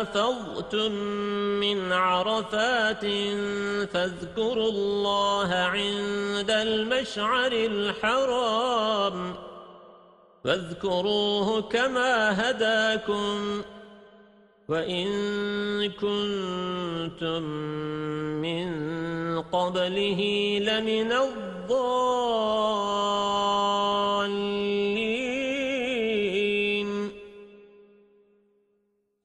أفضتم من عرفات فاذكروا الله عند المشعر الحرام فاذكروه كما هداكم وَإِن كُنتُم مِّن قَبْلِهِ لَمِنَ الضَّالِّينَ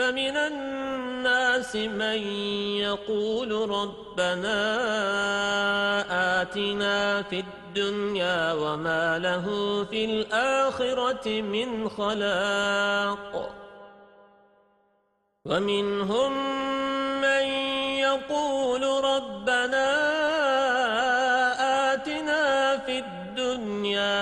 فمن الناس من يقول ربنا آتنا في الدنيا وما له في الآخرة من خلاق. ومنهم من يقول ربنا آتنا في الدنيا